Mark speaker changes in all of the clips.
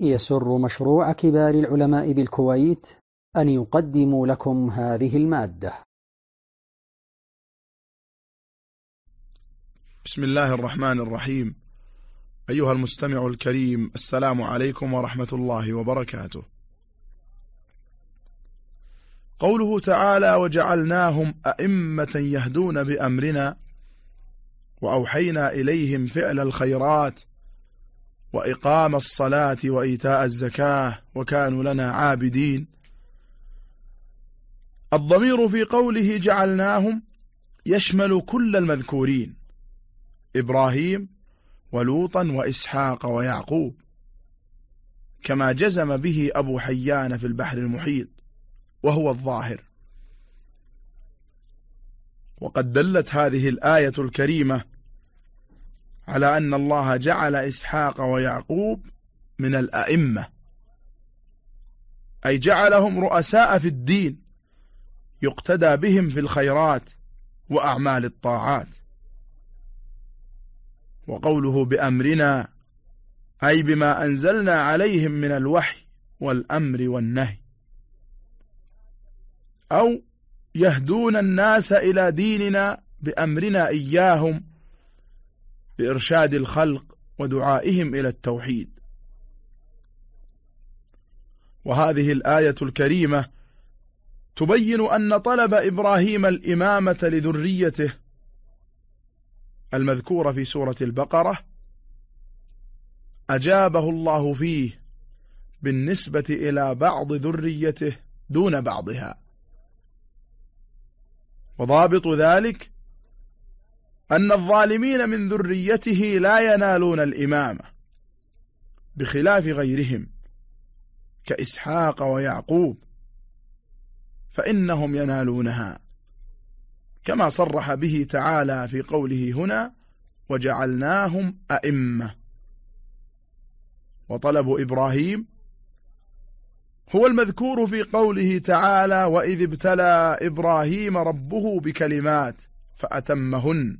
Speaker 1: يسر مشروع كبار العلماء بالكويت أن يقدم لكم هذه المادة.
Speaker 2: بسم الله الرحمن الرحيم. أيها المستمع الكريم السلام عليكم ورحمة الله وبركاته. قوله تعالى وجعلناهم أئمة يهدون بأمرنا وأوحينا إليهم فعل الخيرات وإقام الصلاة وإيتاء الزكاة وكانوا لنا عابدين. الضمير في قوله جعلناهم يشمل كل المذكورين إبراهيم ولوطا وإسحاق ويعقوب كما جزم به أبو حيان في البحر المحيط وهو الظاهر. وقد دلت هذه الآية الكريمة على أن الله جعل إسحاق ويعقوب من الأئمة. أي جعلهم رؤساء في الدين يقتدى بهم في الخيرات وأعمال الطاعات. وقوله بأمرنا أي بما أنزلنا عليهم من الوحي والأمر والنهي. أو يهدون الناس إلى ديننا بأمرنا إياهم بإرشاد الخلق ودعائهم إلى التوحيد. وهذه الآية الكريمة تبين أن طلب إبراهيم الإمامة لذريته المذكورة في سورة البقرة أجابه الله فيه بالنسبة إلى بعض ذريته دون بعضها. وضابط ذلك أن الظالمين من ذريته لا ينالون الإمامة بخلاف غيرهم كإسحاق ويعقوب فإنهم ينالونها كما صرح به تعالى في قوله هنا وجعلناهم أئمة وطلب إبراهيم هو المذكور في قوله تعالى وإذ ابتلى إبراهيم ربه بكلمات فأتمهن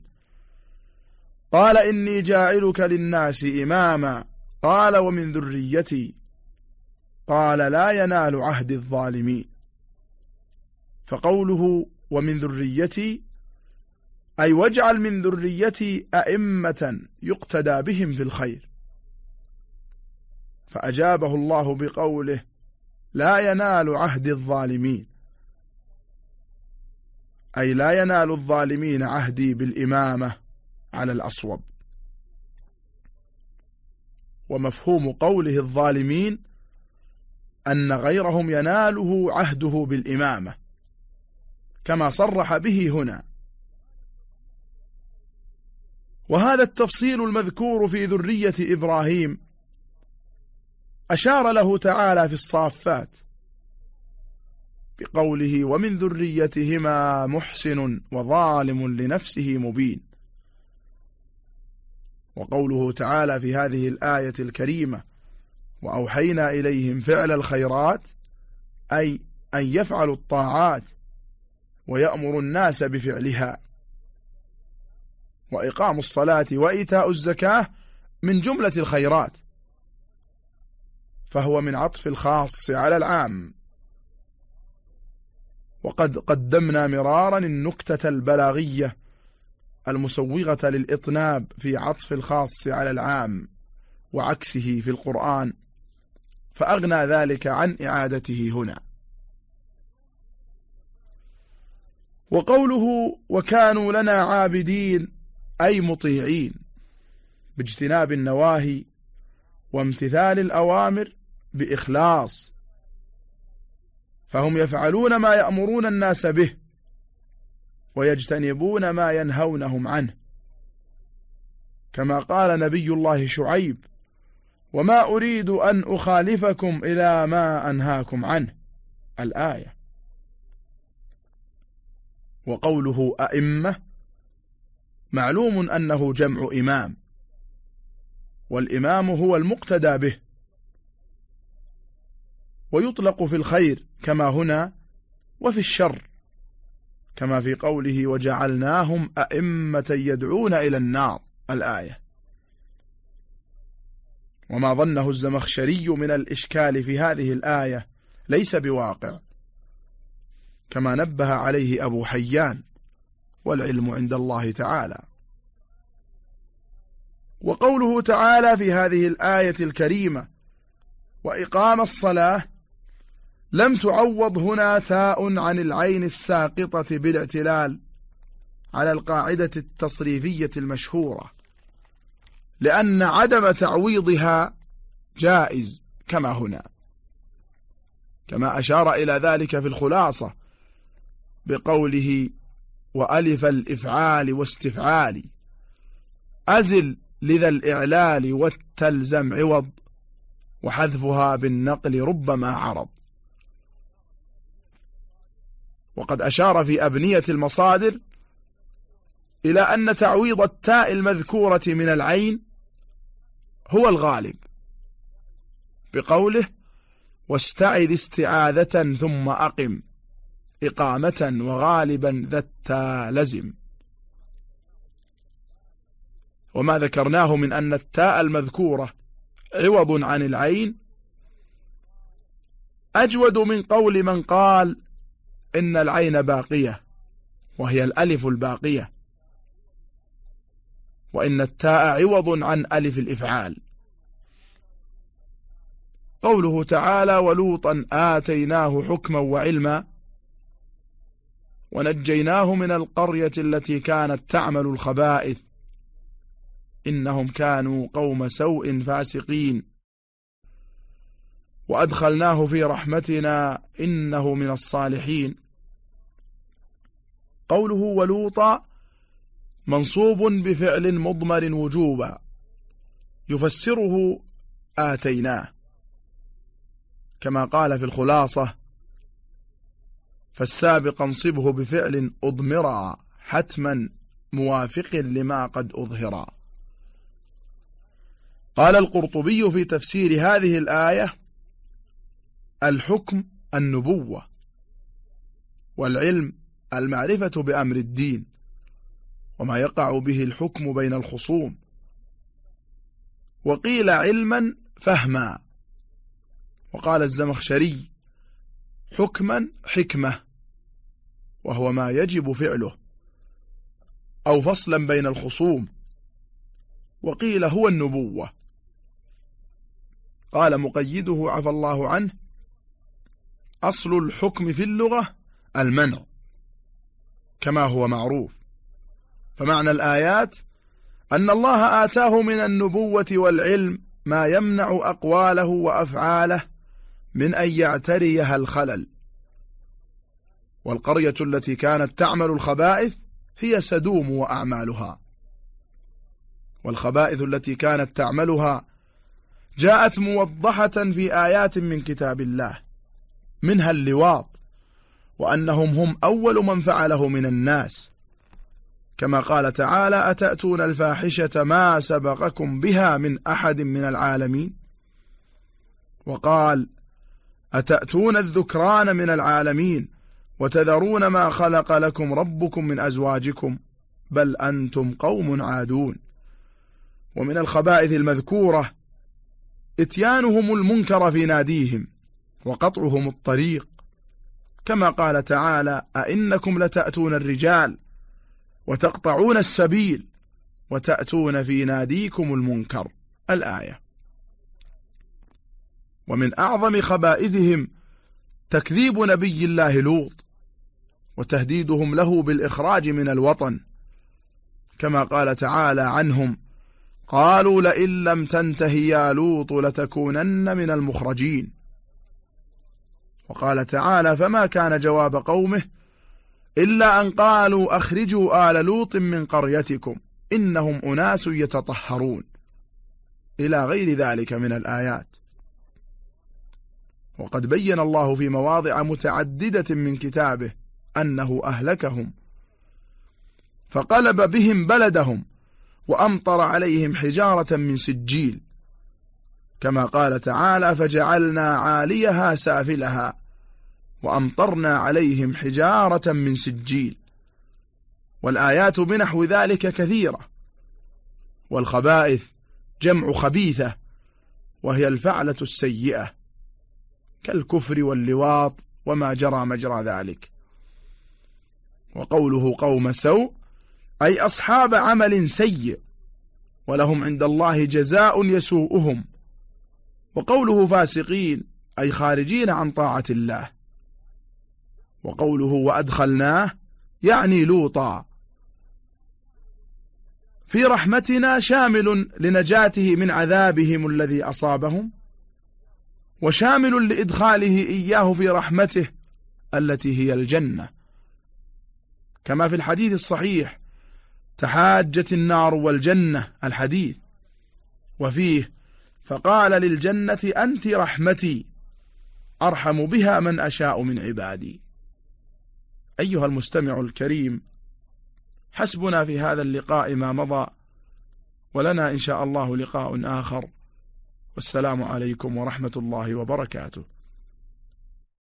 Speaker 2: قال إني جاعلك للناس إماما. قال ومن ذريتي. قال لا ينال عهد الظالمين. فقوله ومن ذريتي أي واجعل من ذريتي أئمة يقتدى بهم في الخير. فأجابه الله بقوله لا ينال عهد الظالمين. أي لا ينال الظالمين عهدي بالإمامة. على الأصوب. ومفهوم قوله الظالمين أن غيرهم يناله عهده بالإمامة كما صرح به هنا. وهذا التفصيل المذكور في ذرية إبراهيم أشار له تعالى في الصافات بقوله ومن ذريتهما محسن وظالم لنفسه مبين وقوله تعالى في هذه الآية الكريمة وأوحينا إليهم فعل الخيرات أي أن يفعلوا الطاعات ويأمر الناس بفعلها. وإقام الصلاة وإيتاء الزكاة من جملة الخيرات فهو من عطف الخاص على العام. وقد قدمنا مرارا النكتة البلاغية المسوغة للإطناب في عطف الخاص على العام وعكسه في القرآن فأغنى ذلك عن إعادته هنا. وقوله وكانوا لنا عابدين أي مطيعين باجتناب النواهي وامتثال الأوامر بإخلاص فهم يفعلون ما يأمرون الناس به. ويجتنبون ما ينهونهم عنه. كما قال نبي الله شعيب وما أريد أن أخالفكم إلى ما أنهاكم عنه. الآية. وقوله أئمة معلوم أنه جمع إمام والإمام هو المقتدى به. ويطلق في الخير كما هنا وفي الشر كما في قوله وجعلناهم أئمة يدعون إلى النار الآية. وما ظنه الزمخشري من الإشكال في هذه الآية ليس بواقع كما نبه عليه أبو حيان والعلم عند الله تعالى. وقوله تعالى في هذه الآية الكريمة وإقام الصلاة لم تعوض هنا تاء عن العين الساقطة بالاعتلال على القاعدة التصريفية المشهورة لأن عدم تعويضها جائز كما هنا. كما أشار إلى ذلك في الخلاصة بقوله وألف الإفعال واستفعال أزل لذا الإعلال والتلزم عوض وحذفها بالنقل ربما عرض. وقد أشار في أبنية المصادر إلى أن تعويض التاء المذكورة من العين هو الغالب بقوله واستعذ استعاذة ثم أقم إقامة وغالبا ذا التاء لزم وما ذكرناه من أن التاء المذكورة عوض عن العين أجود من قول من قال إن العين باقية وهي الألف الباقية. وإن التاء عوض عن ألف الإفعال. قوله تعالى ولوطا آتيناه حكما وعلما ونجيناه من القرية التي كانت تعمل الخبائث. إنهم كانوا قوم سوء فاسقين. وأدخلناه في رحمتنا إنه من الصالحين. قوله ولوطا منصوب بفعل مضمر وجوبا يفسره آتيناه. كما قال في الخلاصة فالسابق انصبه بفعل أضمرا حتما موافق لما قد أظهرا قال القرطبي في تفسير هذه الآية الحكم النبوة والعلم المعرفة بأمر الدين وما يقع به الحكم بين الخصوم. وقيل علما فهما. وقال الزمخشري حكما حكمة وهو ما يجب فعله أو فصلا بين الخصوم. وقيل هو النبوة. قال مقيده عفى الله عنه أصل الحكم في اللغة المنع. كما هو معروف. فمعنى الآيات أن الله آتاه من النبوة والعلم ما يمنع أقواله وأفعاله من أن يعتريها الخلل. والقرية التي كانت تعمل الخبائث هي سدوم وأعمالها. والخبائث التي كانت تعملها جاءت موضحة في آيات من كتاب الله منها اللواط. وأنهم هم أول من فعله من الناس. كما قال تعالى أتأتون الفاحشة ما سبقكم بها من أحد من العالمين؟ وقال أتأتون الذكران من العالمين وتذرون ما خلق لكم ربكم من أزواجكم؟ بل أنتم قوم عادون. ومن الخبائث المذكورة إتيانهم المنكر في ناديهم وقطعهم الطريق كما قال تعالى أئنكم لتأتون الرجال وتقطعون السبيل وتأتون في ناديكم المنكر. الآية. ومن أعظم خبائثهم تكذيب نبي الله لوط وتهديدهم له بالإخراج من الوطن. كما قال تعالى عنهم قالوا لئن لم تنته يا لوط لتكونن من المخرجين. وقال تعالى فما كان جواب قومه إلا أن قالوا أخرجوا آل لوط من قريتكم إنهم أناس يتطهرون. إلى غير ذلك من الآيات. وقد بين الله في مواضع متعددة من كتابه أنه أهلكهم. فقلب بهم بلدهم وأمطر عليهم حجارة من سجيل. كما قال تعالى فجعلنا عاليها سافلها وأمطرنا عليهم حجارة من سجيل والآيات بنحو ذلك كثيرة والخبائث جمع خبيثة وهي الفعلة السيئة كالكفر واللواط وما جرى مجرى ذلك وقوله قوم سوء أي أصحاب عمل سيء ولهم عند الله جزاء يسوءهم وقوله فاسقين أي خارجين عن طاعة الله. وقوله وأدخلناه يعني لوطا. في رحمتنا شامل لنجاته من عذابهم الذي أصابهم وشامل لإدخاله إياه في رحمته التي هي الجنة. كما في الحديث الصحيح تحاجت النار والجنة الحديث. وفيه فقال للجنة أنت رحمتي أرحم بها من أشاء من عبادي. أيها المستمع الكريم حسبنا في هذا اللقاء ما مضى ولنا إن شاء الله لقاء آخر. والسلام عليكم ورحمة الله وبركاته.